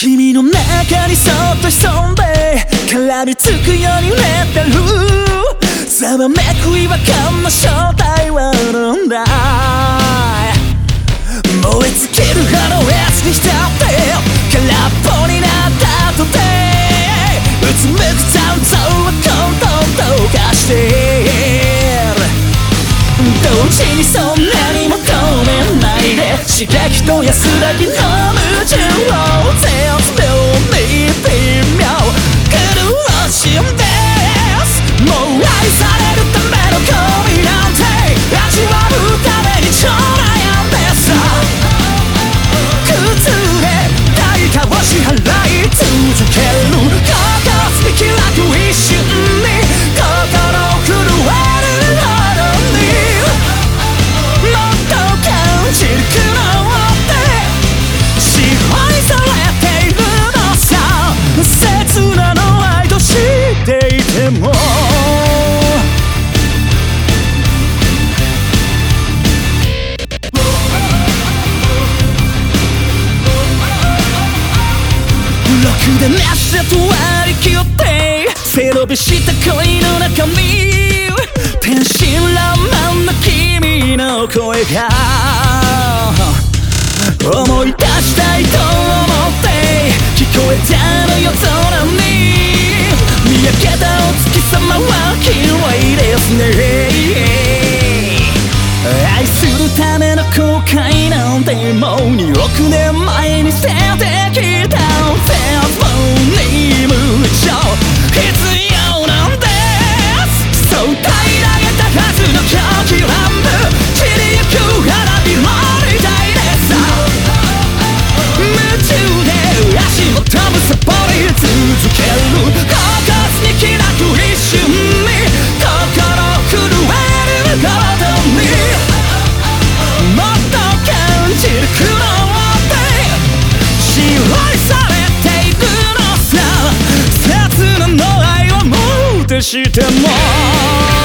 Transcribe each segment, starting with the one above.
君の中にそっと潜んで絡みつくようにレてるざわめく違和感の正体はなんだ燃え尽きるあの熱に浸って空っぽになった後でうつむく残像は混沌と化してる同時にそんなに求めないで刺激と安らぎのでなしだと割り切って背伸びした恋の中に天真爛漫な君の声が思い出したいと思って聞こえたの夜空に見上げたお月様は綺麗ですね愛するための後悔なんてもう2億年前に捨てしても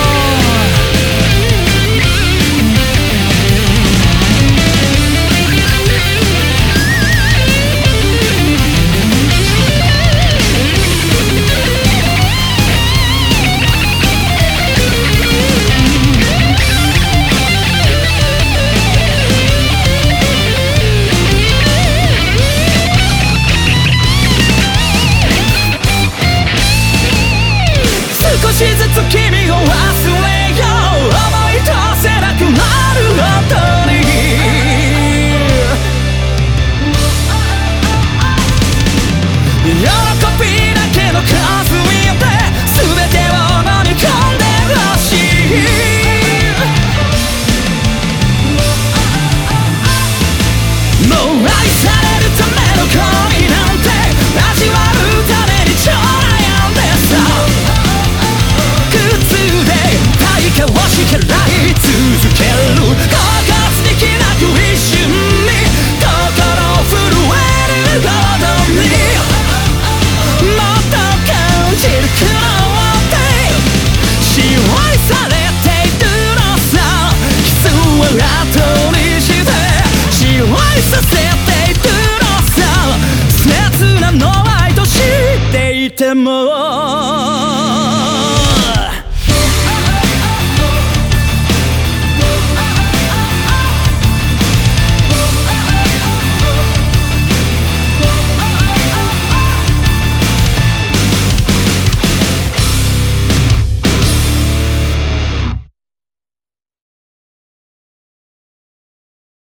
愛されるための恋いても